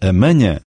amanhã.